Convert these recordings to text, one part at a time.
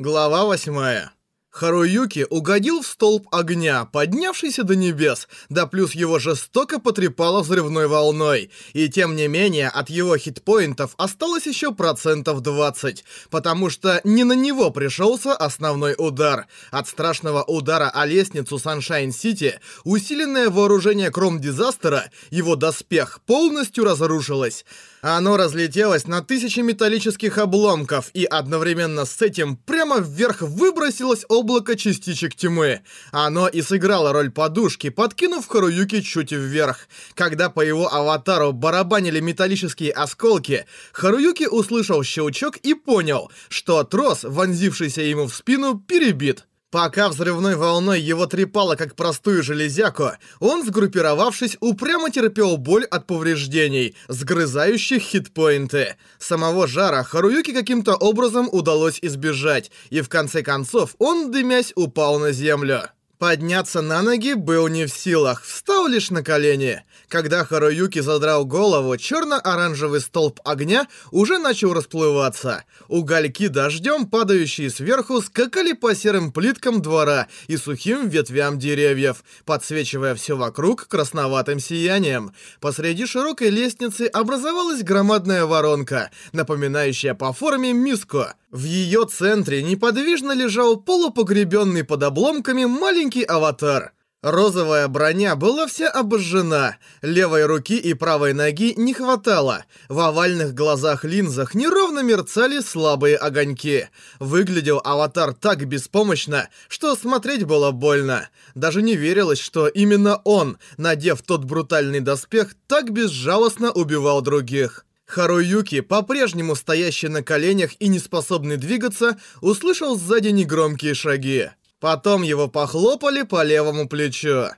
Глава восьмая. Харуюки угодил в столб огня, поднявшийся до небес, да плюс его жестоко потрепало взрывной волной. И тем не менее, от его хитпоинтов осталось еще процентов 20, потому что не на него пришелся основной удар. От страшного удара о лестницу Саншайн-Сити, усиленное вооружение Кром-Дизастера, его доспех полностью разрушилось. Оно разлетелось на тысячи металлических обломков, и одновременно с этим прямо вверх выбросилось облако частичек тьмы. Оно и сыграло роль подушки, подкинув Харуюки чуть вверх. Когда по его аватару барабанили металлические осколки, Харуюки услышал щелчок и понял, что трос, вонзившийся ему в спину, перебит. Пока взрывной волной его трепало как простую железяку, он, сгруппировавшись, упрямо терпел боль от повреждений, сгрызающих хитпоинты. Самого жара Харуюки каким-то образом удалось избежать, и в конце концов он, дымясь, упал на землю. Подняться на ноги был не в силах, встал лишь на колени. Когда Харуюки задрал голову, черно-оранжевый столб огня уже начал расплываться. Угольки дождем, падающие сверху, скакали по серым плиткам двора и сухим ветвям деревьев, подсвечивая все вокруг красноватым сиянием. Посреди широкой лестницы образовалась громадная воронка, напоминающая по форме миску. В ее центре неподвижно лежал полупогребенный под обломками маленький аватар. Розовая броня была вся обожжена, левой руки и правой ноги не хватало. В овальных глазах-линзах неровно мерцали слабые огоньки. Выглядел аватар так беспомощно, что смотреть было больно. Даже не верилось, что именно он, надев тот брутальный доспех, так безжалостно убивал других. Харуюки, по-прежнему стоящий на коленях и не способный двигаться, услышал сзади негромкие шаги. Потом его похлопали по левому плечу.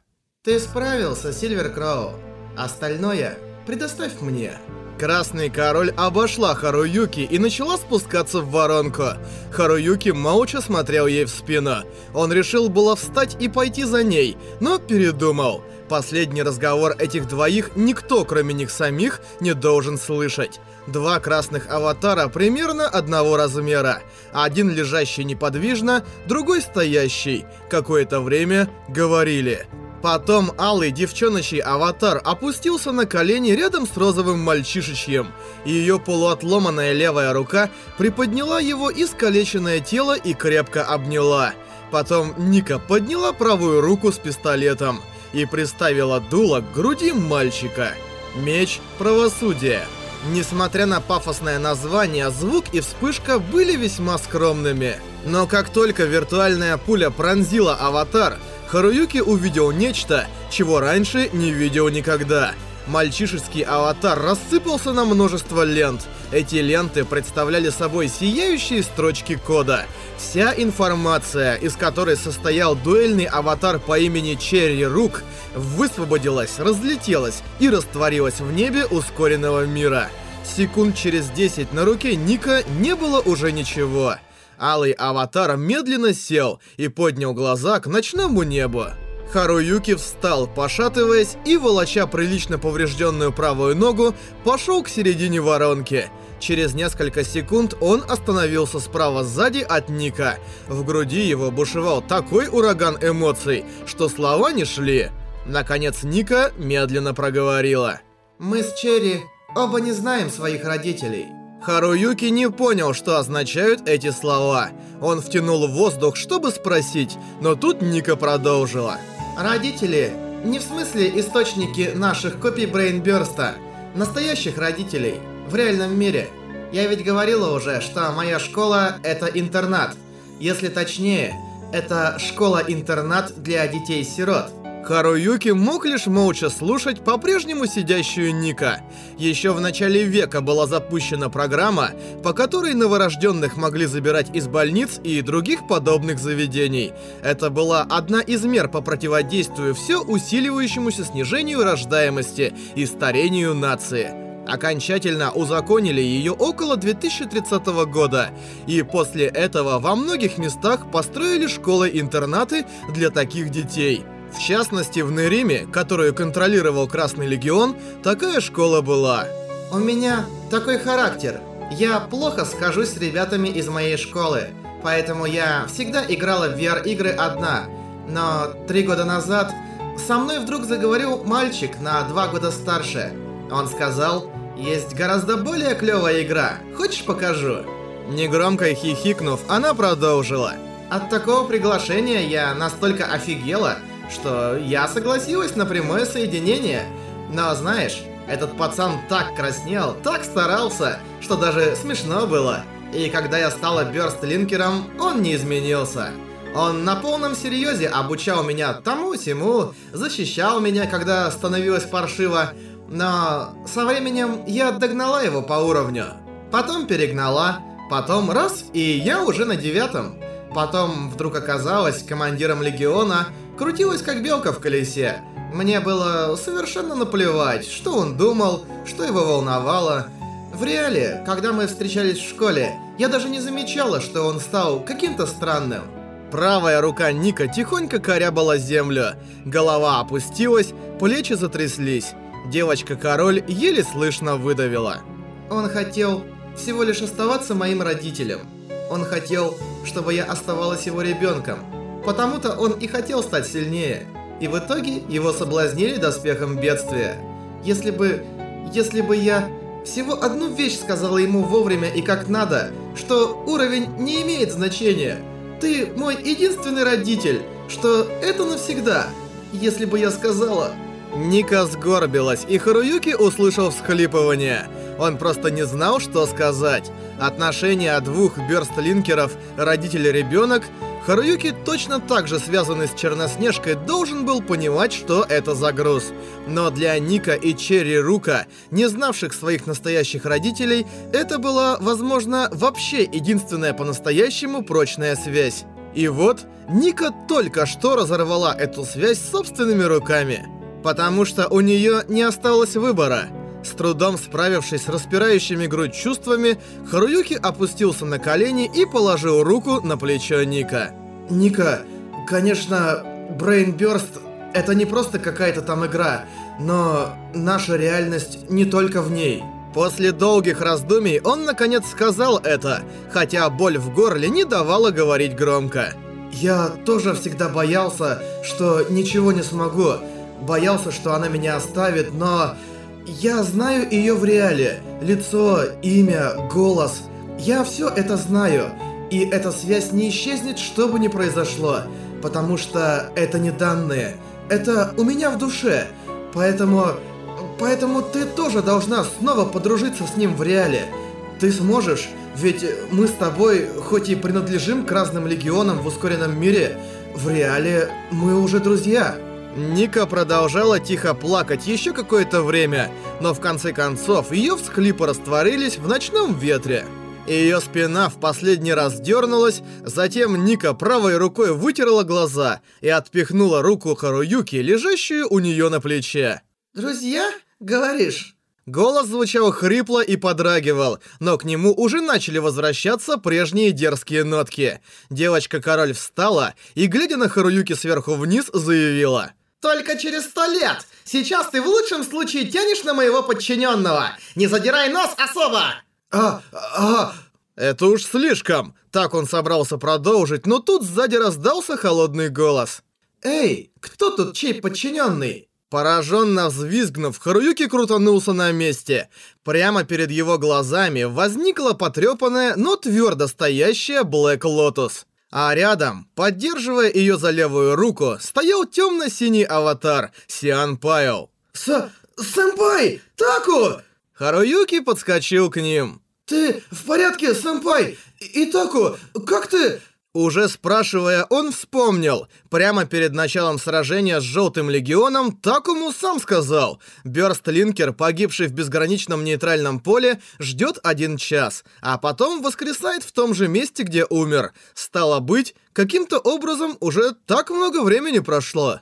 «Ты справился, Сильвер Кроу. Остальное предоставь мне». Красный король обошла Харуюки и начала спускаться в воронку. Харуюки молча смотрел ей в спину. Он решил было встать и пойти за ней, но передумал. Последний разговор этих двоих никто, кроме них самих, не должен слышать. Два красных аватара примерно одного размера. Один лежащий неподвижно, другой стоящий. Какое-то время говорили. Потом алый девчоночий аватар опустился на колени рядом с розовым мальчишечьем, ее полуотломанная левая рука приподняла его искалеченное тело и крепко обняла. Потом Ника подняла правую руку с пистолетом и приставила дуло к груди мальчика. Меч правосудия. Несмотря на пафосное название, звук и вспышка были весьма скромными. Но как только виртуальная пуля пронзила аватар, Харуюки увидел нечто, чего раньше не видел никогда. Мальчишеский аватар рассыпался на множество лент. Эти ленты представляли собой сияющие строчки кода. Вся информация, из которой состоял дуэльный аватар по имени Черри Рук, высвободилась, разлетелась и растворилась в небе ускоренного мира. Секунд через 10 на руке Ника не было уже ничего. Алый аватар медленно сел и поднял глаза к ночному небу. Харуюки встал, пошатываясь и, волоча прилично поврежденную правую ногу, пошел к середине воронки. Через несколько секунд он остановился справа сзади от Ника. В груди его бушевал такой ураган эмоций, что слова не шли. Наконец Ника медленно проговорила. «Мы с Черри оба не знаем своих родителей». Харуюки не понял, что означают эти слова. Он втянул воздух, чтобы спросить, но тут Ника продолжила. Родители не в смысле источники наших копий Брейнбёрста, настоящих родителей, в реальном мире. Я ведь говорила уже, что моя школа — это интернат. Если точнее, это школа-интернат для детей-сирот. Харуюки мог лишь молча слушать по-прежнему сидящую Ника. Еще в начале века была запущена программа, по которой новорожденных могли забирать из больниц и других подобных заведений. Это была одна из мер по противодействию все усиливающемуся снижению рождаемости и старению нации. Окончательно узаконили ее около 2030 года, и после этого во многих местах построили школы-интернаты для таких детей. В частности, в Нериме, которую контролировал Красный Легион, такая школа была. У меня такой характер. Я плохо схожусь с ребятами из моей школы. Поэтому я всегда играла в VR-игры одна. Но три года назад со мной вдруг заговорил мальчик на два года старше. Он сказал, есть гораздо более клевая игра. Хочешь покажу? Негромко хихикнув, она продолжила. От такого приглашения я настолько офигела, что я согласилась на прямое соединение. Но знаешь, этот пацан так краснел, так старался, что даже смешно было. И когда я стала бёрстлинкером, он не изменился. Он на полном серьезе обучал меня тому-сему, защищал меня, когда становилось паршиво, но со временем я догнала его по уровню. Потом перегнала, потом раз, и я уже на девятом. Потом вдруг оказалась командиром легиона, крутилась как белка в колесе. Мне было совершенно наплевать, что он думал, что его волновало. В реале, когда мы встречались в школе, я даже не замечала, что он стал каким-то странным. Правая рука Ника тихонько корябала землю. Голова опустилась, плечи затряслись. Девочка-король еле слышно выдавила. Он хотел всего лишь оставаться моим родителем. Он хотел, чтобы я оставалась его ребенком. Потому-то он и хотел стать сильнее. И в итоге его соблазнили доспехом бедствия. Если бы... Если бы я всего одну вещь сказала ему вовремя и как надо, что уровень не имеет значения. Ты мой единственный родитель, что это навсегда. Если бы я сказала... Ника сгорбилась, и Харуюки услышал всхлипывание. Он просто не знал, что сказать. Отношения двух бёрстлинкеров, родитель и ребенок, Харуюки, точно так же связанный с Черноснежкой, должен был понимать, что это за груз. Но для Ника и Черри Рука, не знавших своих настоящих родителей, это была, возможно, вообще единственная по-настоящему прочная связь. И вот, Ника только что разорвала эту связь собственными руками. Потому что у нее не осталось выбора. С трудом справившись с распирающими грудь чувствами, Харуюки опустился на колени и положил руку на плечо Ника. Ника, конечно, Brain Burst это не просто какая-то там игра, но наша реальность не только в ней. После долгих раздумий он наконец сказал это, хотя боль в горле не давала говорить громко. Я тоже всегда боялся, что ничего не смогу, боялся, что она меня оставит, но... Я знаю ее в реале. Лицо, имя, голос. Я все это знаю. И эта связь не исчезнет, что бы ни произошло. Потому что это не данные. Это у меня в душе. Поэтому... Поэтому ты тоже должна снова подружиться с ним в реале. Ты сможешь, ведь мы с тобой, хоть и принадлежим к разным легионам в ускоренном мире, в реале мы уже друзья. Ника продолжала тихо плакать еще какое-то время, но в конце концов ее всхлипы растворились в ночном ветре. Ее спина в последний раз дернулась, затем Ника правой рукой вытерла глаза и отпихнула руку Харуюки, лежащую у нее на плече. «Друзья, говоришь?» Голос звучал хрипло и подрагивал, но к нему уже начали возвращаться прежние дерзкие нотки. Девочка-король встала и, глядя на Харуюки сверху вниз, заявила... Только через сто лет! Сейчас ты в лучшем случае тянешь на моего подчиненного! Не задирай нос особо! А, а... Это уж слишком! Так он собрался продолжить, но тут сзади раздался холодный голос. Эй, кто тут чей подчиненный? Пораженно взвизгнув, Харуюки крутанулся на месте. Прямо перед его глазами возникла потрепанная, но твердо стоящая Блэк Лотус. А рядом, поддерживая ее за левую руку, стоял темно-синий аватар Сиан Пайл. С... Сэмпай! Таку! Харуюки подскочил к ним. Ты в порядке, сэмпай? И Таку, как ты... Уже спрашивая, он вспомнил. Прямо перед началом сражения с Желтым Легионом Такому сам сказал. Бёрстлинкер, погибший в безграничном нейтральном поле, ждет один час, а потом воскресает в том же месте, где умер. Стало быть, каким-то образом уже так много времени прошло.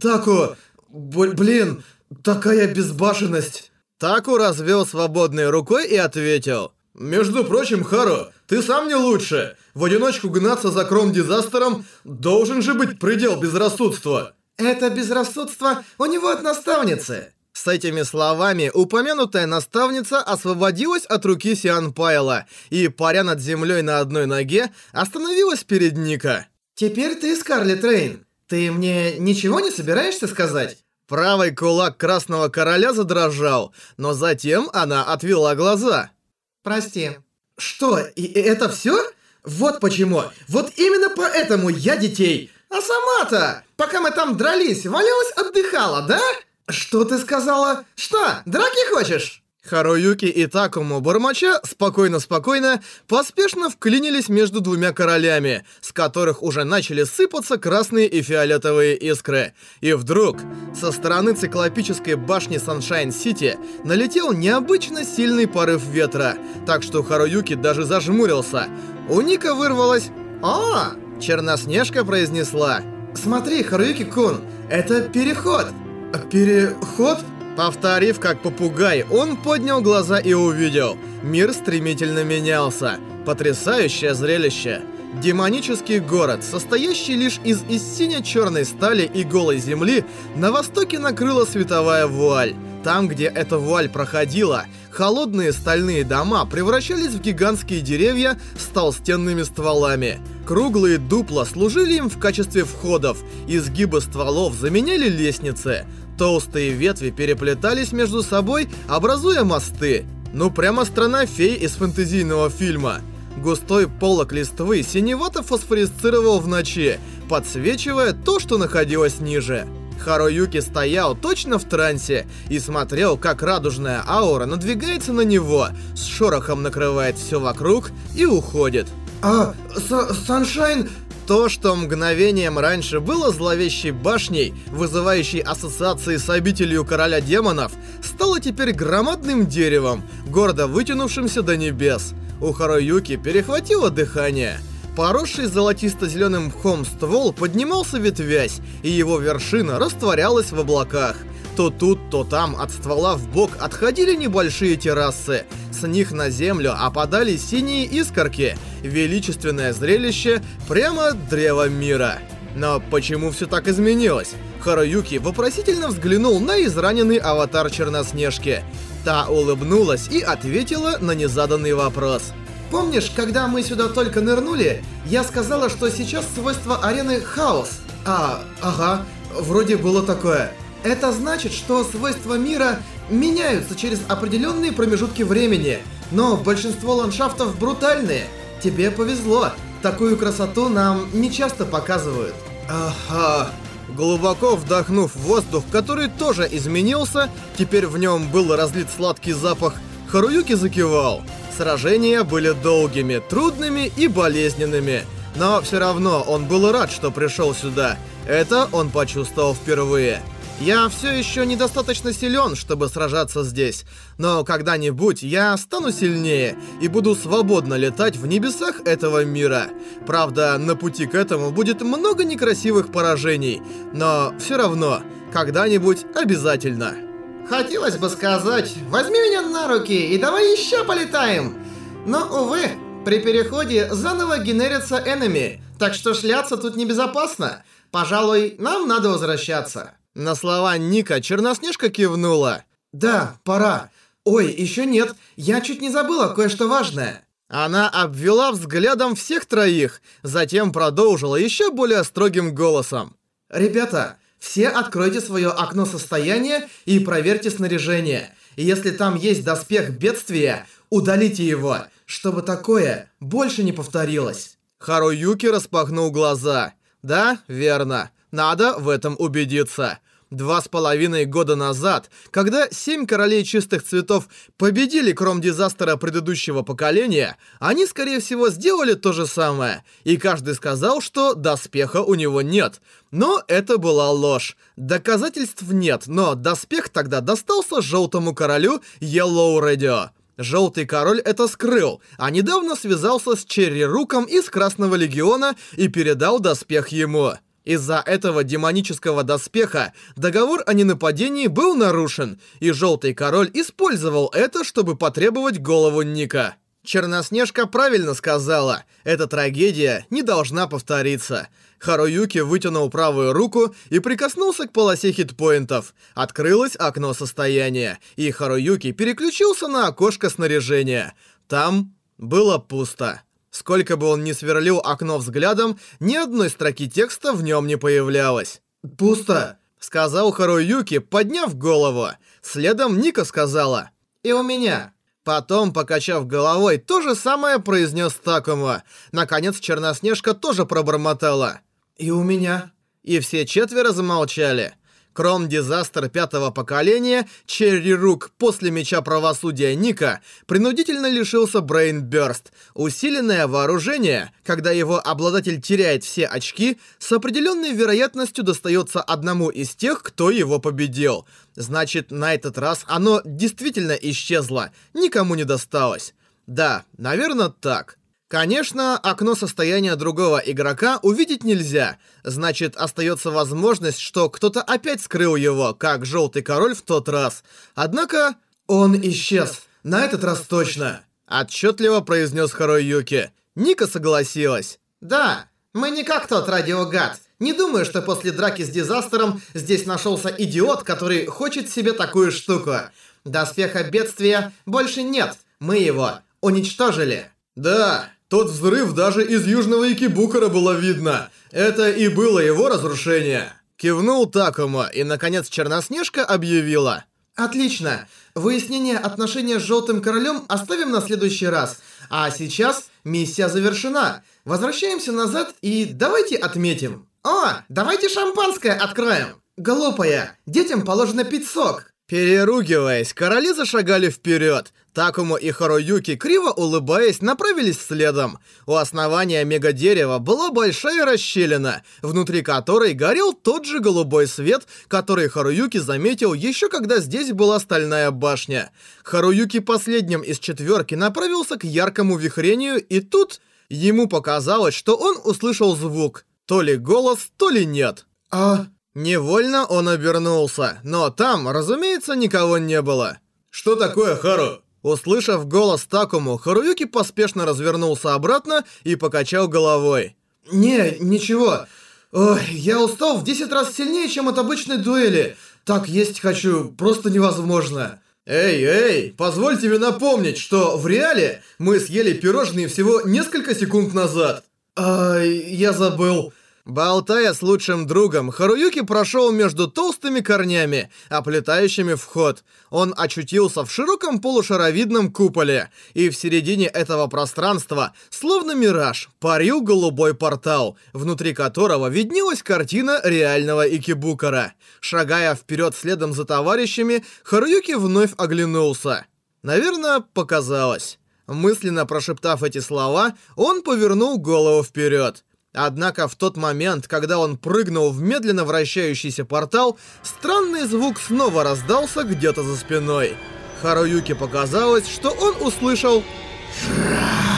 Таку, блин, такая безбашенность. Таку развел свободной рукой и ответил. «Между прочим, Хару, ты сам не лучше. В одиночку гнаться за кром-дизастером должен же быть предел безрассудства». «Это безрассудство у него от наставницы. С этими словами упомянутая наставница освободилась от руки Сиан Пайла и, паря над землей на одной ноге, остановилась перед Ника. «Теперь ты, Скарлетт Рейн. Ты мне ничего не собираешься сказать?» Правый кулак Красного Короля задрожал, но затем она отвела глаза. «Прости». «Что, и это все? Вот почему. Вот именно поэтому я детей. А сама-то, пока мы там дрались, валялась, отдыхала, да?» «Что ты сказала? Что, драки хочешь?» Харуюки и Такуму, бормоча спокойно-спокойно поспешно вклинились между двумя королями, с которых уже начали сыпаться красные и фиолетовые искры. И вдруг со стороны циклопической башни Саншайн-Сити налетел необычно сильный порыв ветра, так что Харуюки даже зажмурился. У Ника вырвалось «О!» Черноснежка произнесла «Смотри, Харуюки-кун, это переход!» «Переход?» Повторив как попугай, он поднял глаза и увидел. Мир стремительно менялся. Потрясающее зрелище. Демонический город, состоящий лишь из, из сине-черной стали и голой земли, на востоке накрыла световая вуаль. Там, где эта вуаль проходила, холодные стальные дома превращались в гигантские деревья с толстенными стволами. Круглые дупла служили им в качестве входов, изгибы стволов заменяли лестницы. Толстые ветви переплетались между собой, образуя мосты. Ну прямо страна фей из фэнтезийного фильма. Густой полок листвы синевато фосфорисцировал в ночи, подсвечивая то, что находилось ниже. Харуюки стоял точно в трансе и смотрел, как радужная аура надвигается на него, с шорохом накрывает все вокруг и уходит. «А, Саншайн...» То, что мгновением раньше было зловещей башней, вызывающей ассоциации с обителью короля демонов, стало теперь громадным деревом, гордо вытянувшимся до небес. У Харуюки перехватило дыхание. Поросший золотисто-зеленым мхом ствол поднимался ветвясь, и его вершина растворялась в облаках. То тут, то там от ствола в бок отходили небольшие террасы. С них на землю опадали синие искорки. Величественное зрелище прямо от древа мира. Но почему все так изменилось? Харуюки вопросительно взглянул на израненный аватар Черноснежки. Та улыбнулась и ответила на незаданный вопрос. Помнишь, когда мы сюда только нырнули, я сказала, что сейчас свойство арены хаос? А, ага, вроде было такое. Это значит, что свойства мира меняются через определенные промежутки времени, но большинство ландшафтов брутальные. Тебе повезло, такую красоту нам не часто показывают. Ага. Глубоко вдохнув воздух, который тоже изменился, теперь в нем был разлит сладкий запах, Харуюки закивал. Сражения были долгими, трудными и болезненными. Но все равно он был рад, что пришел сюда. Это он почувствовал впервые. Я все еще недостаточно силен, чтобы сражаться здесь, но когда-нибудь я стану сильнее и буду свободно летать в небесах этого мира. Правда, на пути к этому будет много некрасивых поражений, но все равно, когда-нибудь обязательно. Хотелось бы сказать, возьми меня на руки и давай еще полетаем. Но, увы, при переходе заново генерится энеми, так что шляться тут небезопасно. Пожалуй, нам надо возвращаться. На слова Ника Черноснежка кивнула. «Да, пора. Ой, еще нет. Я чуть не забыла кое-что важное». Она обвела взглядом всех троих, затем продолжила еще более строгим голосом. «Ребята, все откройте свое окно состояния и проверьте снаряжение. Если там есть доспех бедствия, удалите его, чтобы такое больше не повторилось». Харуюки распахнул глаза. «Да, верно. Надо в этом убедиться. Два с половиной года назад, когда семь королей чистых цветов победили кром-дизастера предыдущего поколения, они, скорее всего, сделали то же самое, и каждый сказал, что доспеха у него нет. Но это была ложь. Доказательств нет, но доспех тогда достался желтому королю Yellow Radio. Желтый король это скрыл, а недавно связался с Черри Руком из Красного Легиона и передал доспех ему. Из-за этого демонического доспеха договор о ненападении был нарушен, и Желтый Король использовал это, чтобы потребовать голову Ника. Черноснежка правильно сказала, эта трагедия не должна повториться. Харуюки вытянул правую руку и прикоснулся к полосе хитпоинтов. Открылось окно состояния, и Харуюки переключился на окошко снаряжения. Там было пусто. Сколько бы он ни сверлил окно взглядом, ни одной строки текста в нем не появлялось. «Пусто», — сказал Харуюки, подняв голову. Следом Ника сказала. «И у меня». Потом, покачав головой, то же самое произнес Такума. Наконец, Черноснежка тоже пробормотала. «И у меня». И все четверо замолчали. Кром-дизастер пятого поколения, Черри Рук после Меча Правосудия Ника принудительно лишился Брейнбёрст. Усиленное вооружение, когда его обладатель теряет все очки, с определенной вероятностью достается одному из тех, кто его победил. Значит, на этот раз оно действительно исчезло, никому не досталось. Да, наверное, так. Конечно, окно состояния другого игрока увидеть нельзя. Значит, остается возможность, что кто-то опять скрыл его, как Желтый Король в тот раз. Однако... Он исчез. На этот раз точно. Отчетливо произнес Харуюки. Ника согласилась. Да, мы не как тот радиогад. Не думаю, что после драки с Дизастером здесь нашелся идиот, который хочет себе такую штуку. Доспеха бедствия больше нет. Мы его уничтожили. Да, тот взрыв даже из Южного Икибукара было видно. Это и было его разрушение. Кивнул Такума, и, наконец, Черноснежка объявила. Отлично. Выяснение отношения с Желтым Королем оставим на следующий раз. А сейчас миссия завершена. Возвращаемся назад и давайте отметим. О, давайте шампанское откроем. Глупая, детям положено пить сок. Переругиваясь, короли зашагали вперед. Такому и Харуюки, криво улыбаясь, направились следом. У основания мегадерева была большая расщелина, внутри которой горел тот же голубой свет, который Харуюки заметил еще когда здесь была стальная башня. Харуюки последним из четверки направился к яркому вихрению, и тут ему показалось, что он услышал звук. То ли голос, то ли нет. А... Невольно он обернулся, но там, разумеется, никого не было. «Что такое, Хару?» Услышав голос Такому, Харуюки поспешно развернулся обратно и покачал головой. «Не, ничего. Ой, я устал в 10 раз сильнее, чем от обычной дуэли. Так есть хочу, просто невозможно». «Эй, эй, позволь тебе напомнить, что в реале мы съели пирожные всего несколько секунд назад». А, я забыл. Болтая с лучшим другом, Харуюки прошел между толстыми корнями, оплетающими вход. Он очутился в широком полушаровидном куполе, и в середине этого пространства, словно мираж, парил голубой портал, внутри которого виднелась картина реального Икибукара. Шагая вперед следом за товарищами, Харуюки вновь оглянулся. Наверное, показалось. Мысленно прошептав эти слова, он повернул голову вперед. Однако в тот момент, когда он прыгнул в медленно вращающийся портал, странный звук снова раздался где-то за спиной. Харуюке показалось, что он услышал... «Шрррр».